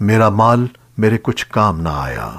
میرا مال میرے کچھ کام نہ آیا۔